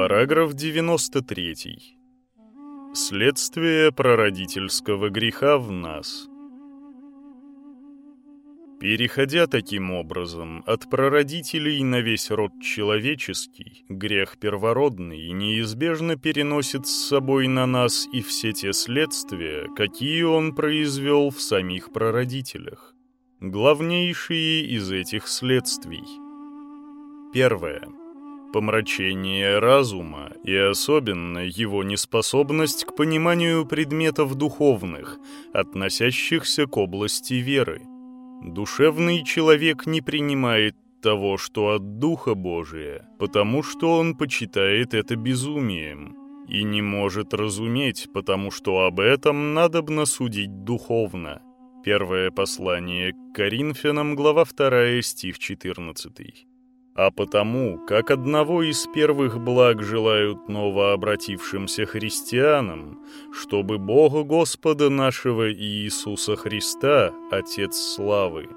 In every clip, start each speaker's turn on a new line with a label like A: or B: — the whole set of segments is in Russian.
A: Параграф 93. Следствие прародительского греха в нас. Переходя таким образом от прародителей на весь род человеческий, грех первородный неизбежно переносит с собой на нас и все те следствия, какие он произвел в самих прародителях. Главнейшие из этих следствий. Первое помрачение разума и особенно его неспособность к пониманию предметов духовных, относящихся к области веры. Душевный человек не принимает того, что от Духа Божия, потому что он почитает это безумием, и не может разуметь, потому что об этом надобно судить духовно. Первое послание к Коринфянам, глава 2, стих 14 а потому, как одного из первых благ желают новообратившимся христианам, чтобы Бога Господа нашего Иисуса Христа, Отец Славы,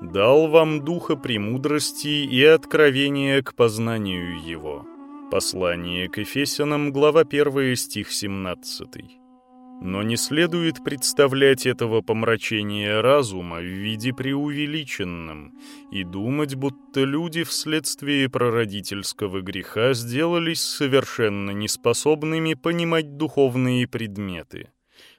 A: дал вам духа премудрости и откровения к познанию Его. Послание к Ефесянам, глава 1, стих 17. Но не следует представлять этого помрачения разума в виде преувеличенном и думать, будто люди вследствие прародительского греха сделались совершенно неспособными понимать духовные предметы.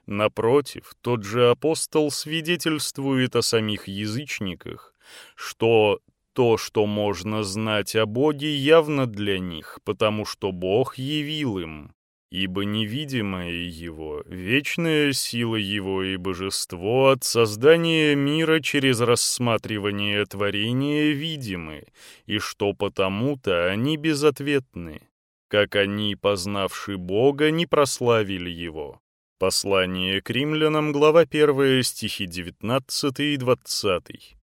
A: Напротив, тот же апостол свидетельствует о самих язычниках, что то, что можно знать о Боге, явно для них, потому что Бог явил им ибо невидимое его, вечная сила его и божество от создания мира через рассматривание творения видимы, и что потому-то они безответны, как они, познавши Бога, не прославили его. Послание к римлянам, глава 1, стихи 19 и 20.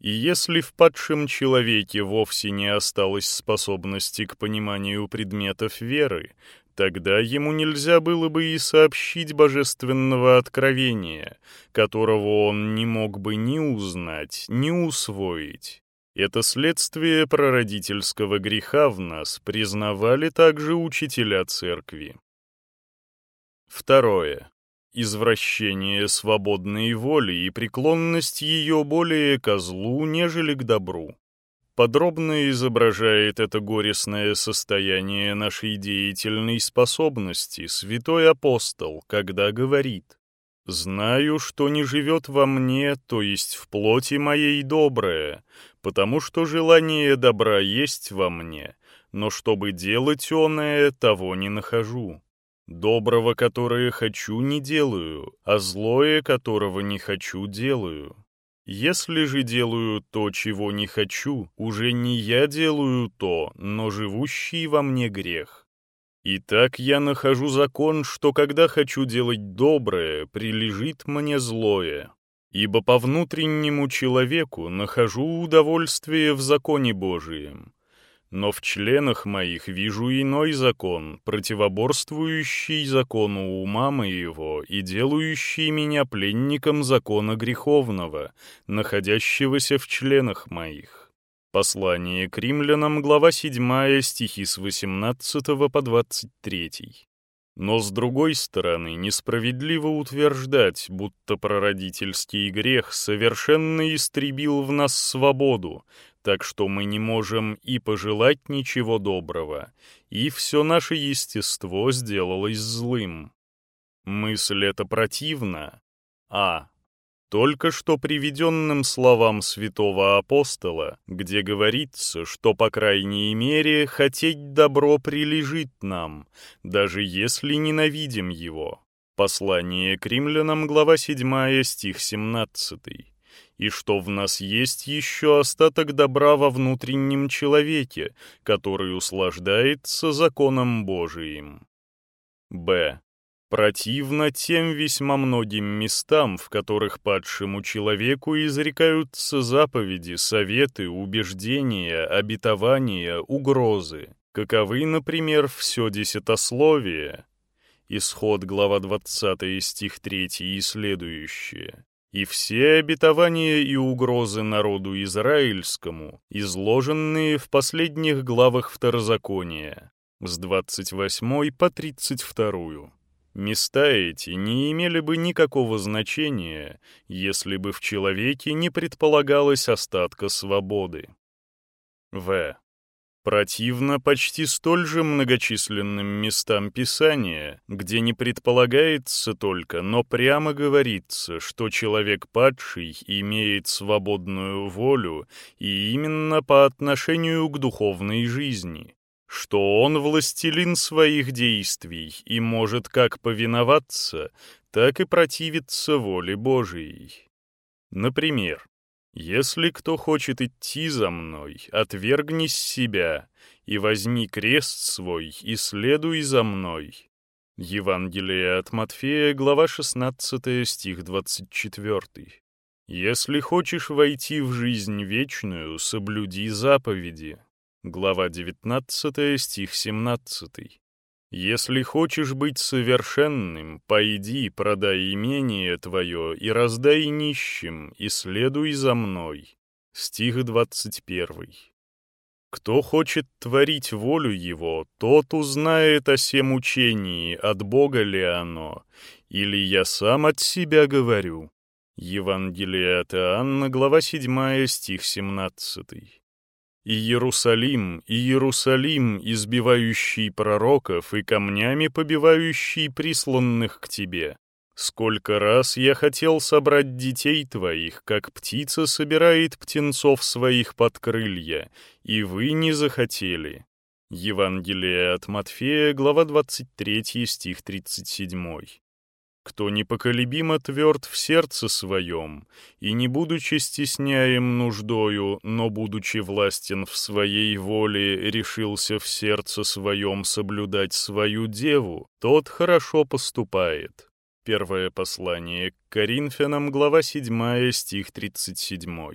A: И если в падшем человеке вовсе не осталось способности к пониманию предметов веры, Тогда ему нельзя было бы и сообщить божественного откровения, которого он не мог бы ни узнать, ни усвоить. Это следствие прародительского греха в нас признавали также учителя церкви. Второе. Извращение свободной воли и преклонность ее более ко злу, нежели к добру подробно изображает это горестное состояние нашей деятельной способности святой апостол, когда говорит «Знаю, что не живет во мне, то есть в плоти моей доброе, потому что желание добра есть во мне, но чтобы делать оное, того не нахожу». Доброго, которое хочу, не делаю, а злое, которого не хочу, делаю. Если же делаю то, чего не хочу, уже не я делаю то, но живущий во мне грех. Итак, я нахожу закон, что когда хочу делать доброе, прилежит мне злое. Ибо по внутреннему человеку нахожу удовольствие в законе Божием, но в членах моих вижу иной закон, противоборствующий закону ума моего и делающий меня пленником закона греховного, находящегося в членах моих. Послание к римлянам, глава 7, стихи с 18 по 23. Но, с другой стороны, несправедливо утверждать, будто прародительский грех совершенно истребил в нас свободу, так что мы не можем и пожелать ничего доброго, и все наше естество сделалось злым. Мысль эта противна. А. Только что приведенным словам святого апостола, где говорится, что, по крайней мере, хотеть добро прилежит нам, даже если ненавидим его. Послание к римлянам, глава 7, стих 17 и что в нас есть еще остаток добра во внутреннем человеке, который услаждается законом Божиим. Б. Противно тем весьма многим местам, в которых падшему человеку изрекаются заповеди, советы, убеждения, обетования, угрозы, каковы, например, все десятословие, Исход, глава 20, стих 3 и следующее и все обетования и угрозы народу израильскому, изложенные в последних главах Второзакония, с 28 по 32. Места эти не имели бы никакого значения, если бы в человеке не предполагалось остатка свободы. В. Противно почти столь же многочисленным местам Писания, где не предполагается только, но прямо говорится, что человек падший имеет свободную волю и именно по отношению к духовной жизни, что он властелин своих действий и может как повиноваться, так и противиться воле Божией. Например, «Если кто хочет идти за мной, отвергнись себя, и возьми крест свой, и следуй за мной». Евангелие от Матфея, глава 16, стих 24. «Если хочешь войти в жизнь вечную, соблюди заповеди». Глава 19, стих 17. «Если хочешь быть совершенным, пойди, продай имение твое и раздай нищим, и следуй за мной». Стих 21. «Кто хочет творить волю его, тот узнает о сем учении, от Бога ли оно, или я сам от себя говорю». Евангелие от Иоанна, глава 7, стих 17. И Иерусалим, и Иерусалим, избивающий пророков и камнями побивающий присланных к тебе. Сколько раз я хотел собрать детей твоих, как птица собирает птенцов своих под крылья, и вы не захотели». Евангелие от Матфея, глава 23, стих 37 кто непоколебимо тверд в сердце своем, и не будучи стесняем нуждою, но будучи властен в своей воле, решился в сердце своем соблюдать свою деву, тот хорошо поступает. Первое послание к Коринфянам, глава 7, стих 37.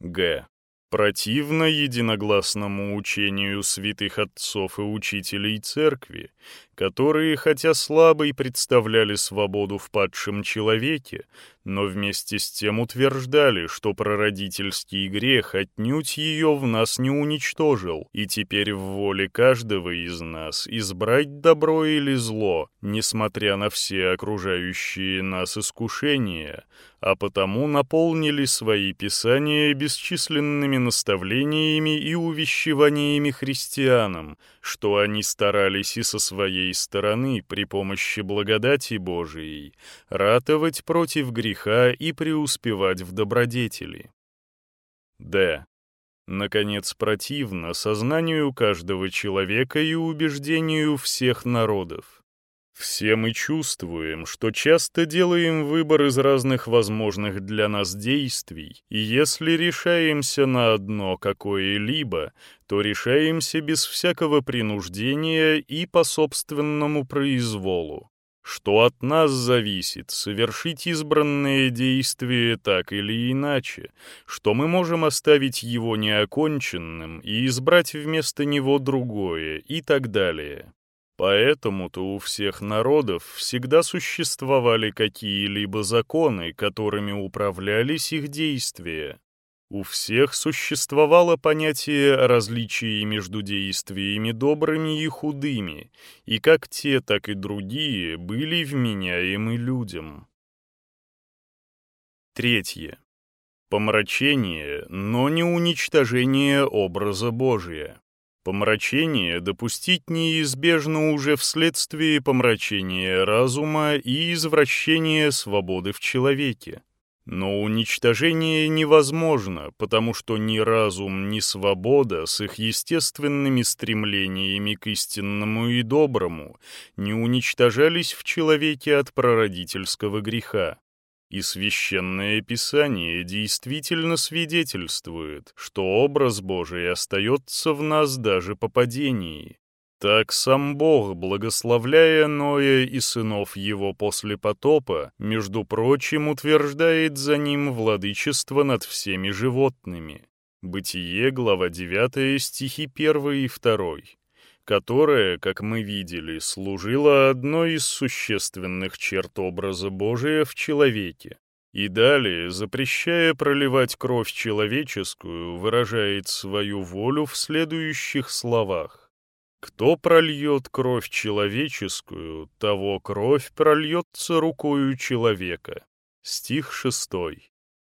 A: Г. Противно единогласному учению святых отцов и учителей церкви, которые, хотя слабо и представляли свободу в падшем человеке, но вместе с тем утверждали, что прародительский грех отнюдь ее в нас не уничтожил, и теперь в воле каждого из нас избрать добро или зло, несмотря на все окружающие нас искушения, а потому наполнили свои писания бесчисленными наставлениями и увещеваниями христианам, что они старались и со своей стороны при помощи благодати Божией ратовать против греха и преуспевать в добродетели. Д. Наконец, противно сознанию каждого человека и убеждению всех народов. Все мы чувствуем, что часто делаем выбор из разных возможных для нас действий, и если решаемся на одно какое-либо, то решаемся без всякого принуждения и по собственному произволу что от нас зависит совершить избранное действие так или иначе, что мы можем оставить его неоконченным и избрать вместо него другое и так далее. Поэтому-то у всех народов всегда существовали какие-либо законы, которыми управлялись их действия. У всех существовало понятие различия между действиями добрыми и худыми, и как те, так и другие были вменяемы людям. Третье. Помрачение, но не уничтожение образа Божия. Помрачение допустить неизбежно уже вследствие помрачения разума и извращения свободы в человеке. Но уничтожение невозможно, потому что ни разум, ни свобода с их естественными стремлениями к истинному и доброму не уничтожались в человеке от прародительского греха. И священное писание действительно свидетельствует, что образ Божий остается в нас даже по падении. Так сам Бог, благословляя Ноя и сынов его после потопа, между прочим, утверждает за ним владычество над всеми животными. Бытие, глава 9, стихи 1 и 2, которое, как мы видели, служило одной из существенных черт образа Божия в человеке. И далее, запрещая проливать кровь человеческую, выражает свою волю в следующих словах. Кто прольет кровь человеческую, того кровь прольется рукою человека. Стих шестой.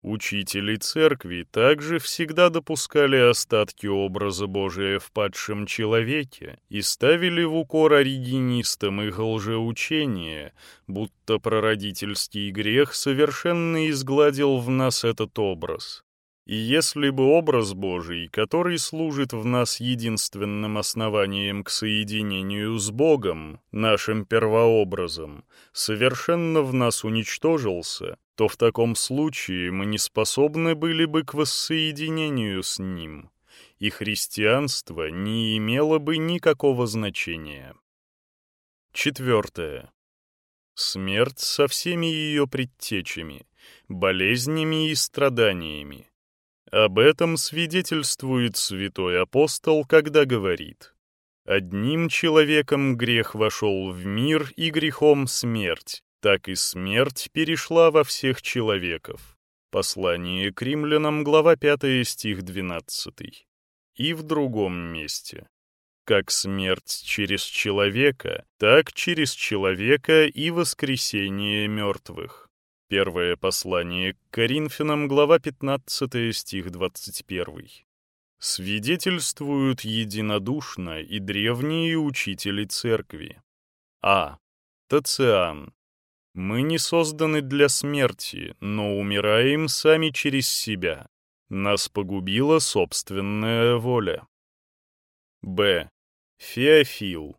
A: Учители церкви также всегда допускали остатки образа Божия в падшем человеке и ставили в укор оригинистам их лжеучение, будто прародительский грех совершенно изгладил в нас этот образ. И если бы образ Божий, который служит в нас единственным основанием к соединению с Богом, нашим первообразом, совершенно в нас уничтожился, то в таком случае мы не способны были бы к воссоединению с Ним, и христианство не имело бы никакого значения. Четвертое. Смерть со всеми ее предтечами, болезнями и страданиями, об этом свидетельствует святой апостол, когда говорит «Одним человеком грех вошел в мир, и грехом смерть, так и смерть перешла во всех человеков». Послание к римлянам, глава 5, стих 12. И в другом месте. Как смерть через человека, так через человека и воскресение мертвых. Первое послание к Коринфянам, глава 15, стих 21. Свидетельствуют единодушно и древние учители церкви. А. Тациан. Мы не созданы для смерти, но умираем сами через себя. Нас погубила собственная воля. Б. Феофил.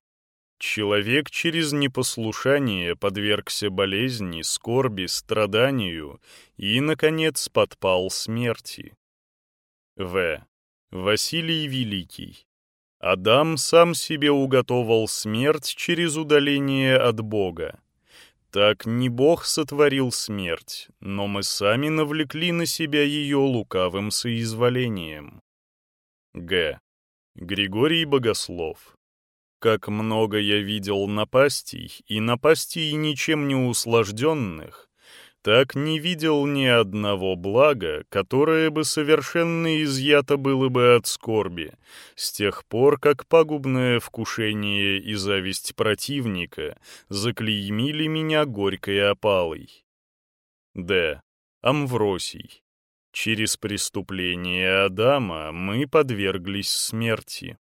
A: Человек через непослушание подвергся болезни, скорби, страданию и, наконец, подпал смерти. В. Василий Великий. Адам сам себе уготовал смерть через удаление от Бога. Так не Бог сотворил смерть, но мы сами навлекли на себя ее лукавым соизволением. Г. Григорий Богослов. Как много я видел напастей, и напастей ничем не услажденных, так не видел ни одного блага, которое бы совершенно изъято было бы от скорби, с тех пор, как пагубное вкушение и зависть противника заклеймили меня горькой опалой. Д. Амвросий. Через преступление Адама мы подверглись смерти.